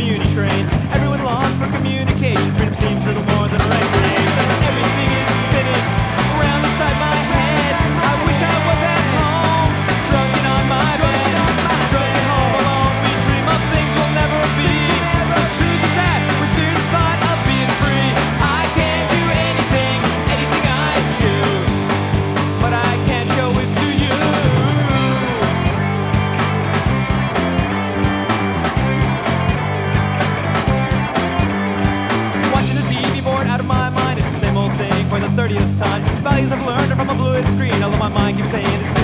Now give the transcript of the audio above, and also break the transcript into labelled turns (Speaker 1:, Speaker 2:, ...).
Speaker 1: community train. prettiest time. Values I've learned are from a blue screen, although my mind keeps saying it's